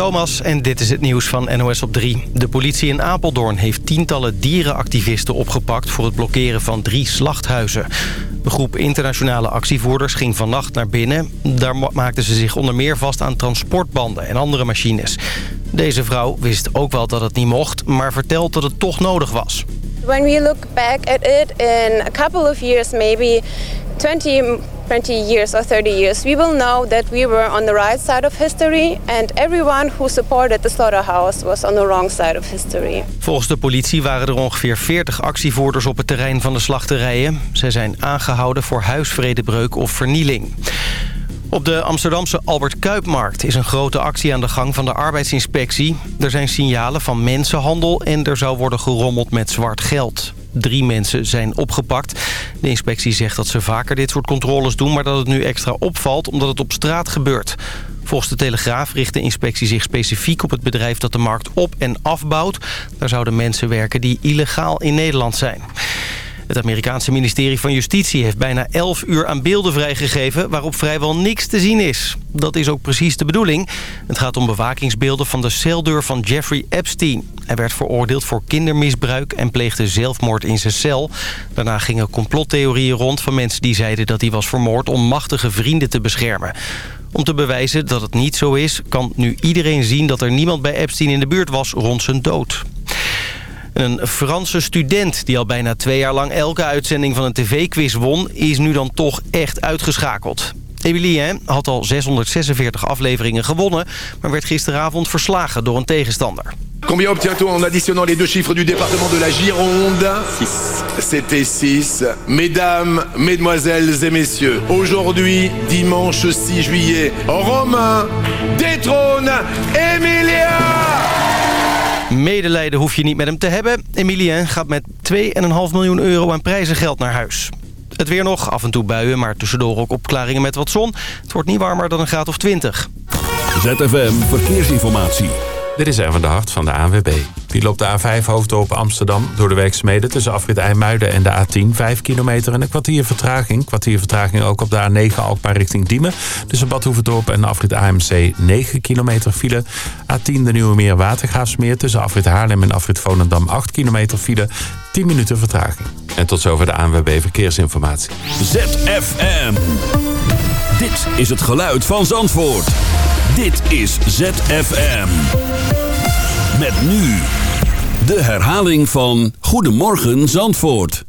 Thomas en dit is het nieuws van NOS op 3. De politie in Apeldoorn heeft tientallen dierenactivisten opgepakt... voor het blokkeren van drie slachthuizen. De groep internationale actievoerders ging vannacht naar binnen. Daar maakten ze zich onder meer vast aan transportbanden en andere machines. Deze vrouw wist ook wel dat het niet mocht, maar vertelt dat het toch nodig was. When we look back at it in a couple of years, maybe 20 20 years or 30 years, we will know that we were on the right side of history and everyone who supported the slaughterhouse was on the wrong side of history. Volgens de politie waren er ongeveer 40 actievoerders op het terrein van de slachterijen. Zij zijn aangehouden voor huisvredebreuk of vernieling. Op de Amsterdamse Albert Kuipmarkt is een grote actie aan de gang van de arbeidsinspectie. Er zijn signalen van mensenhandel en er zou worden gerommeld met zwart geld. Drie mensen zijn opgepakt. De inspectie zegt dat ze vaker dit soort controles doen... maar dat het nu extra opvalt omdat het op straat gebeurt. Volgens de Telegraaf richt de inspectie zich specifiek op het bedrijf dat de markt op- en afbouwt. Daar zouden mensen werken die illegaal in Nederland zijn. Het Amerikaanse ministerie van Justitie heeft bijna 11 uur aan beelden vrijgegeven... waarop vrijwel niks te zien is. Dat is ook precies de bedoeling. Het gaat om bewakingsbeelden van de celdeur van Jeffrey Epstein. Hij werd veroordeeld voor kindermisbruik en pleegde zelfmoord in zijn cel. Daarna gingen complottheorieën rond van mensen die zeiden dat hij was vermoord... om machtige vrienden te beschermen. Om te bewijzen dat het niet zo is, kan nu iedereen zien dat er niemand bij Epstein in de buurt was rond zijn dood. Een Franse student die al bijna twee jaar lang elke uitzending van een tv-quiz won... is nu dan toch echt uitgeschakeld. Emilien had al 646 afleveringen gewonnen... maar werd gisteravond verslagen door een tegenstander. Combien obtient-on en additionnant les deux chiffres du département de la Gironde 6. C'était 6. Mesdames, mesdemoiselles et messieurs, aujourd'hui, dimanche 6 juillet, Romain détrône Emilia Medelijden hoef je niet met hem te hebben. Emilien gaat met 2,5 miljoen euro aan prijzengeld naar huis. Het weer nog, af en toe buien, maar tussendoor ook opklaringen met wat zon. Het wordt niet warmer dan een graad of 20. ZFM Verkeersinformatie. Dit is even de hart van de ANWB. Die loopt de A5 hoofddorp Amsterdam door de werkzaamheden tussen afrit IJmuiden en de A10. 5 kilometer en een kwartier vertraging. Kwartier vertraging ook op de A9 Alkmaar richting Diemen. Tussen Badhoevedorp en afrit AMC 9 kilometer file. A10 de Nieuwe Meer Watergraafsmeer tussen afrit Haarlem en afrit Volendam 8 kilometer file. 10 minuten vertraging. En tot zover de ANWB Verkeersinformatie. ZFM. Dit is het geluid van Zandvoort. Dit is ZFM. Met nu de herhaling van Goedemorgen Zandvoort.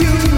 you.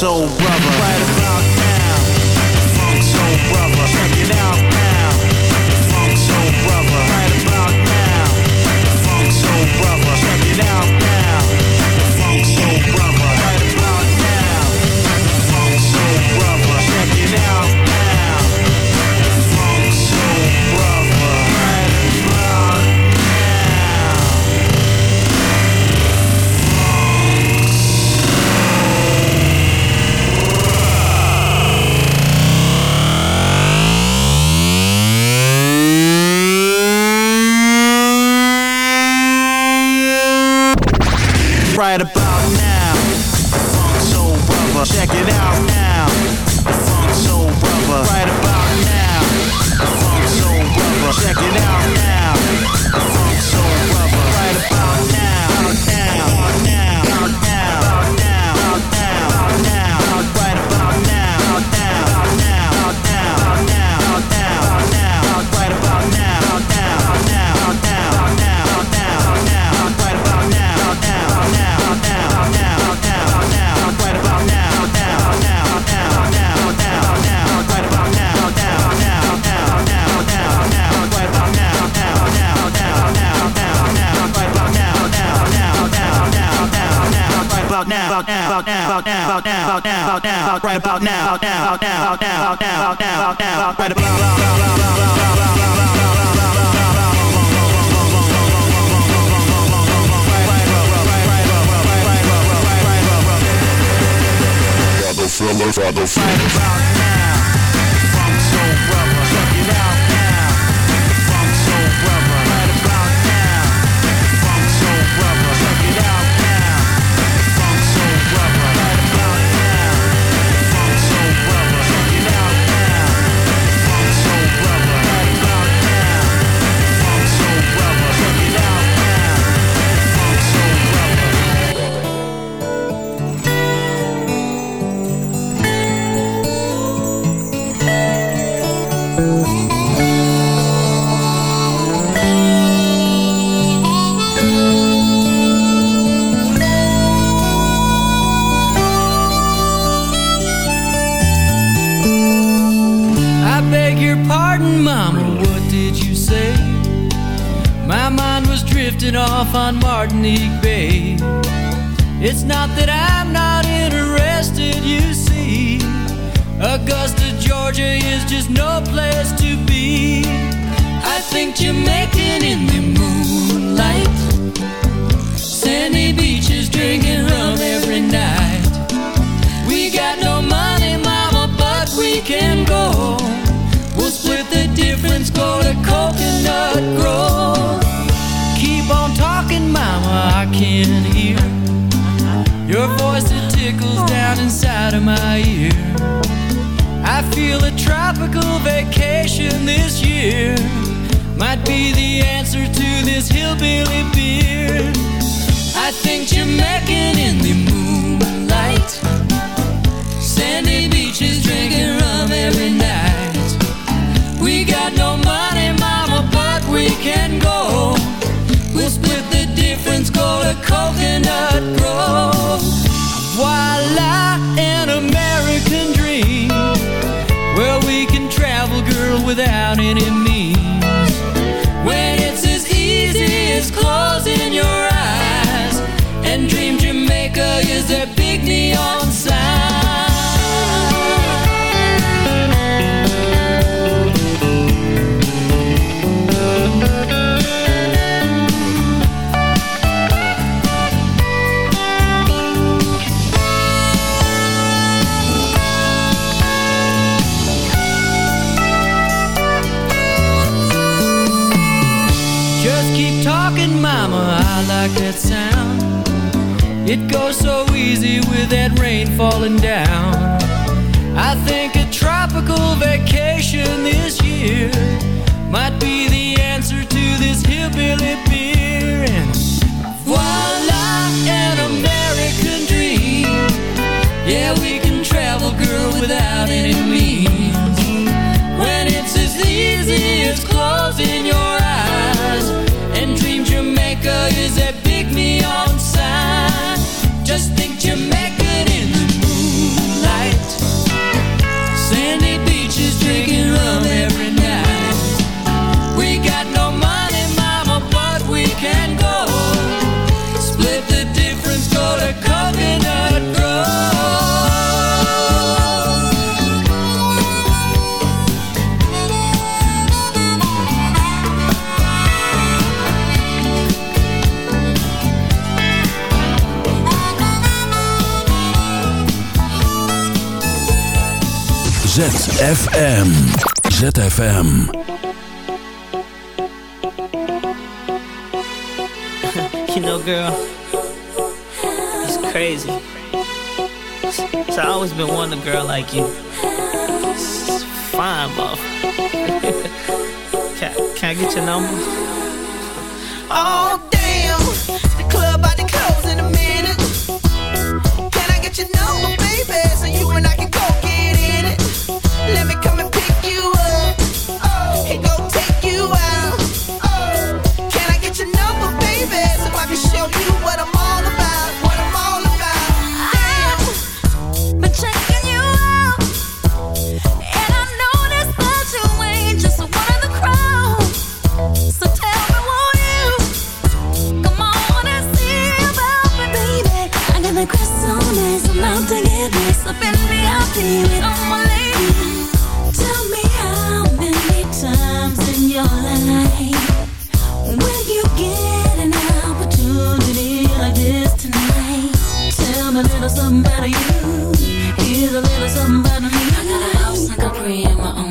so bright. Rockefeller, Rockefeller. Beaches drinking rum every night. We got no money, mama, but we can go. We'll split the difference, go to Coconut Grove. Keep on talking, mama, I can hear. Your voice it tickles down inside of my ear. I feel a tropical vacation this year might be the answer to this hillbilly beard. I think Jamaican in the moonlight. Sandy beaches drinking rum every night. We got no money, mama, but we can go. We'll split the difference, go to Coconut Grove. Voila, an American dream. Well, we can travel, girl, without any means. When it's as easy as closing your eyes is a big neon sound. Just keep talking, Mama. I like that sound. It goes so with that rain falling down. I think a tropical vacation is ZFM. ZFM. you know, girl, it's crazy. So I always been wanting a girl like you. It's fine, bro. can, can I get your number? Oh, little something better you. Here's a little something better me. I got a house, like a pre in my own.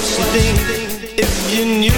If you knew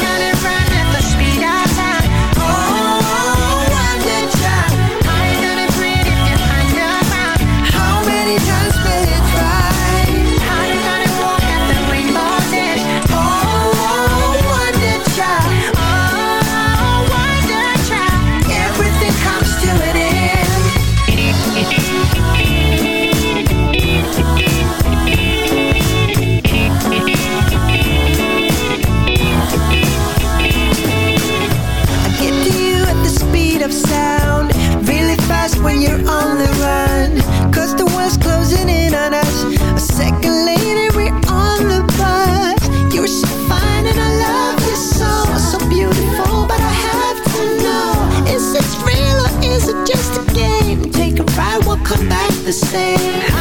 the same.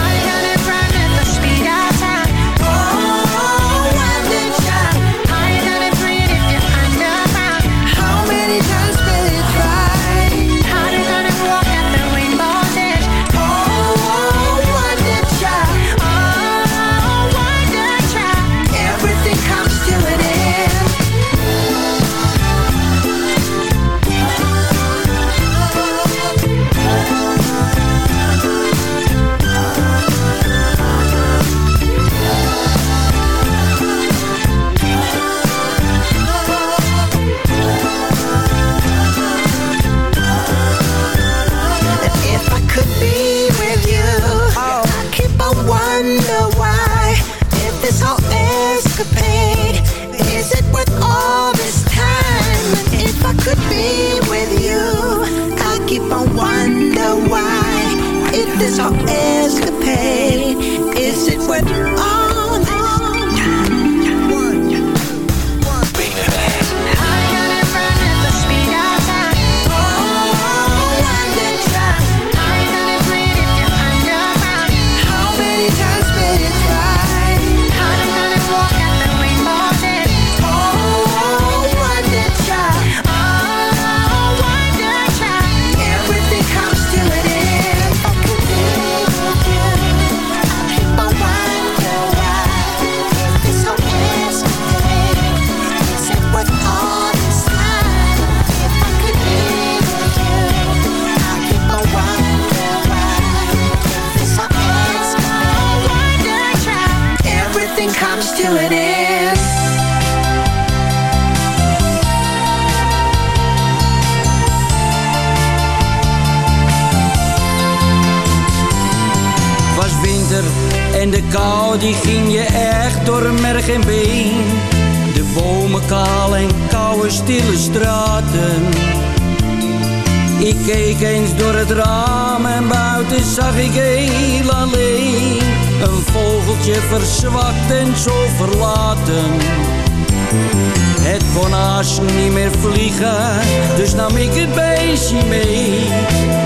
Kon haast niet meer vliegen, dus nam ik het beestje mee.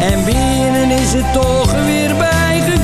En binnen is het toch weer bijgekomen.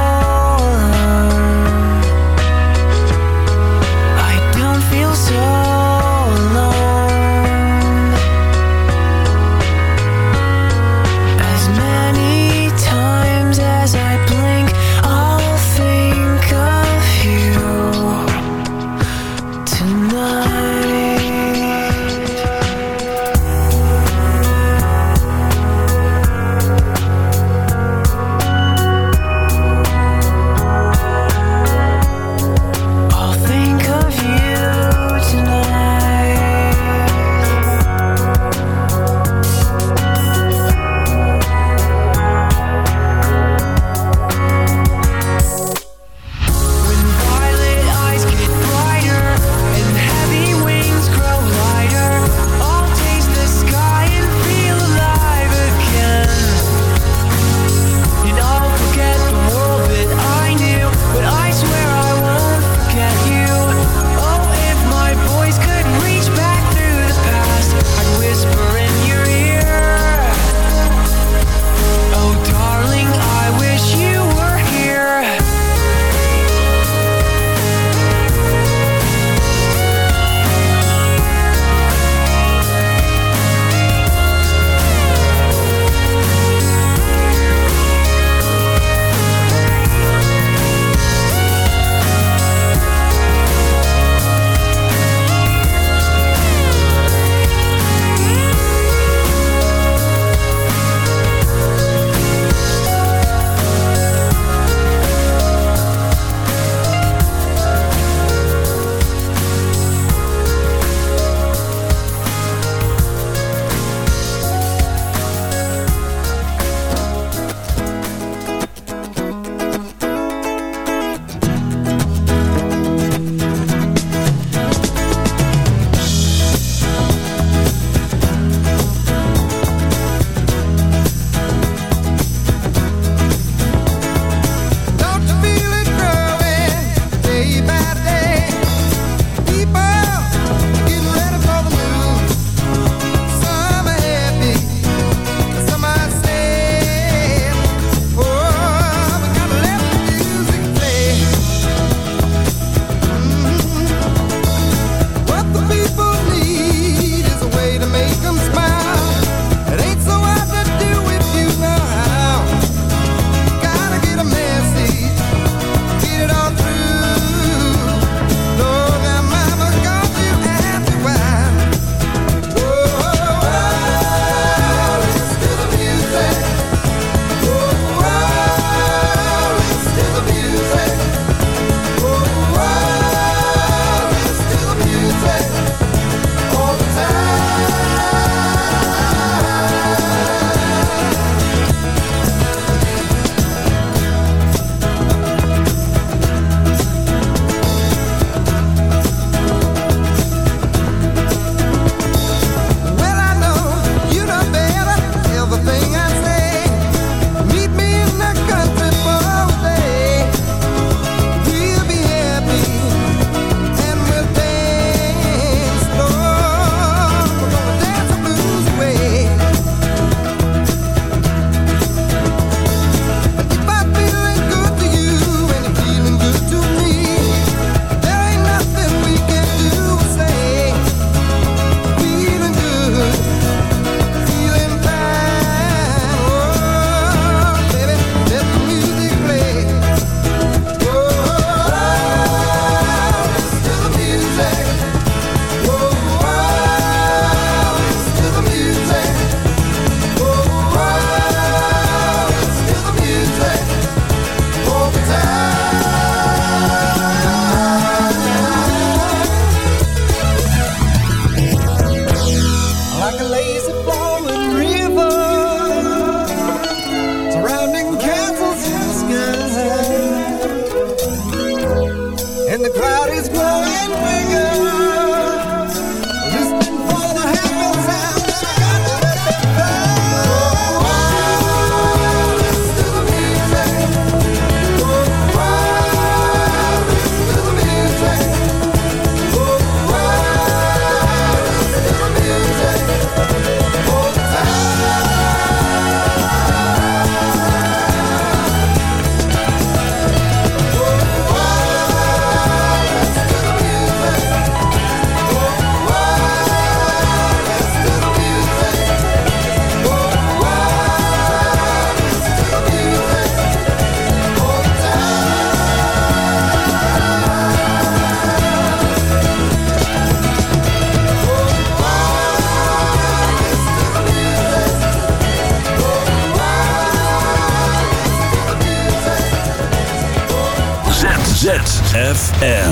ZFM.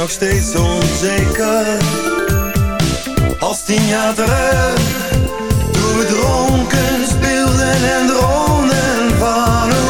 nog steeds onzeker. Als tien jaar terug Toen we dronken speelden en droomden van